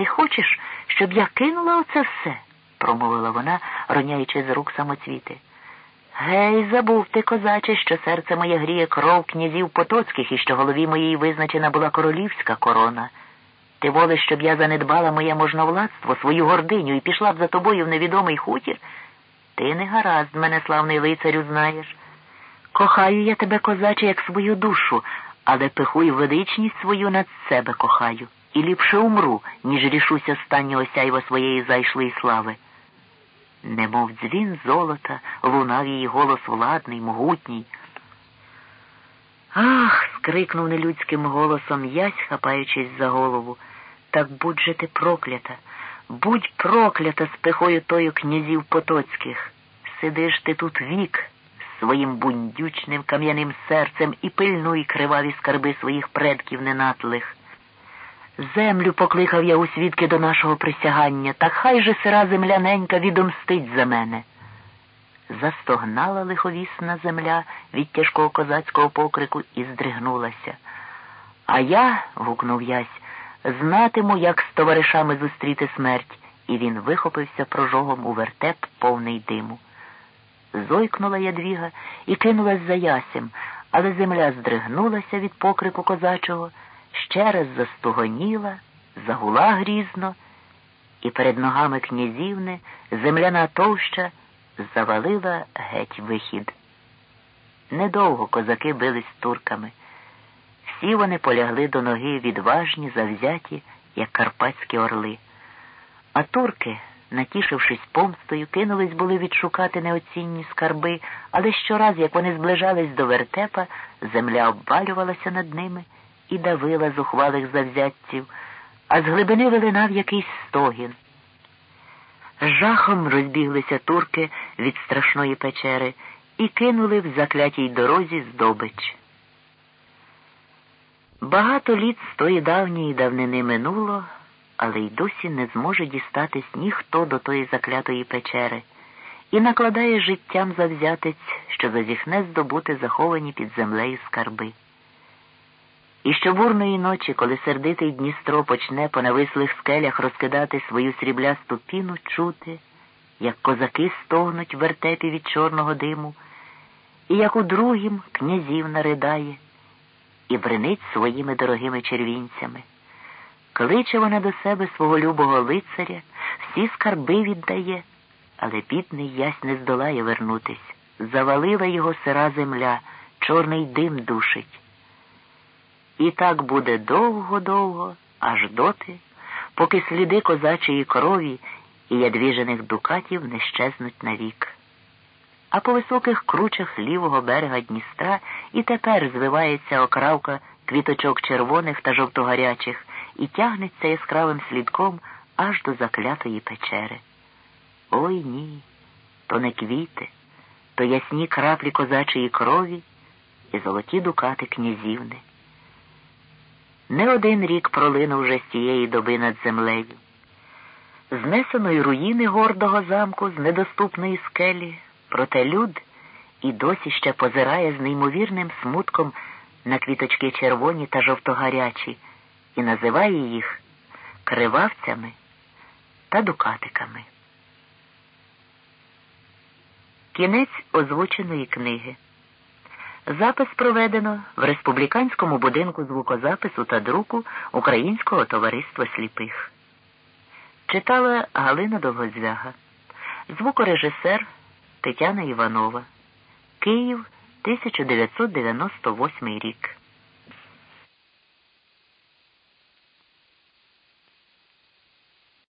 Ти хочеш, щоб я кинула оце все? промовила вона, роняючи з рук самоцвіти. Гей, забув ти, козаче, що серце моє гріє кров князів потоцьких і що голові моїй визначена була королівська корона. Ти волиш, щоб я занедбала моє можновладство, свою гординю і пішла б за тобою в невідомий хутір? Ти не гаразд, мене, славний лицарю, знаєш. Кохаю я тебе, козаче, як свою душу, але пихую величність свою над себе кохаю, і ліпше умру, ніж рішусь останнього сяйва своєї зайшлої слави. Немов дзвін золота, лунав її голос владний, могутній. Ах. скрикнув нелюдським голосом ясь, хапаючись за голову. Так будь же ти проклята, будь проклята з пихою тою князів потоцьких. Сидиш ти тут вік своїм бундючним кам'яним серцем і пильнуй криваві скарби своїх предків ненатлих. Землю покликав я у свідки до нашого присягання, так хай же сира земляненька відомстить за мене. Застогнала лиховісна земля від тяжкого козацького покрику і здригнулася. А я, гукнув ясь, знатиму, як з товаришами зустріти смерть, і він вихопився прожогом у вертеп повний диму. Зойкнула ядвіга і кинулась за ясем, але земля здригнулася від покрику козачого, ще раз застугоніла, загула грізно, і перед ногами князівни земляна товща завалила геть вихід. Недовго козаки бились турками. Всі вони полягли до ноги відважні, завзяті, як карпатські орли. А турки, натішившись помстою, кинулись були відшукати неоцінні скарби, але щораз, як вони зближались до вертепа, земля обвалювалася над ними і давила зухвалих завзятців, а з глибини вилинав якийсь стогін. Жахом розбіглися турки від страшної печери і кинули в заклятій дорозі здобич. Багато літ з тої давньої давнини минуло, але й досі не зможе дістатись ніхто до тої заклятої печери і накладає життям завзятець, що зазіхне здобути заховані під землею скарби. І що бурної ночі, коли сердитий Дністро почне по навислих скелях розкидати свою сріблясту піну, чути, як козаки стогнуть в вертепі від чорного диму, і як у другім князів наридає і бренить своїми дорогими червінцями. Кличе вона до себе свого любого лицаря, всі скарби віддає, але бідний ясь не здолає вернутись. Завалила його сира земля, чорний дим душить. І так буде довго-довго, аж доти, поки сліди козачої крові і ядвіжених дукатів не щезнуть навік. А по високих кручах лівого берега Дністра і тепер звивається окравка квіточок червоних та жовтогарячих і тягнеться яскравим слідком аж до заклятої печери. Ой ні, то не квіти, то ясні краплі козачої крові і золоті дукати князівни. Не один рік пролинув вже з тієї доби над землею. Знесеної руїни гордого замку з недоступної скелі, проте люд і досі ще позирає з неймовірним смутком на квіточки червоні та жовтогарячі і називає їх кривавцями та дукатиками. Кінець озвученої книги. Запис проведено в республіканському будинку звукозапису та друку Українського товариства сліпих. Читала Галина Довгозвяга, звукорежисер Тетяна Іванова, Київ, 1998 рік.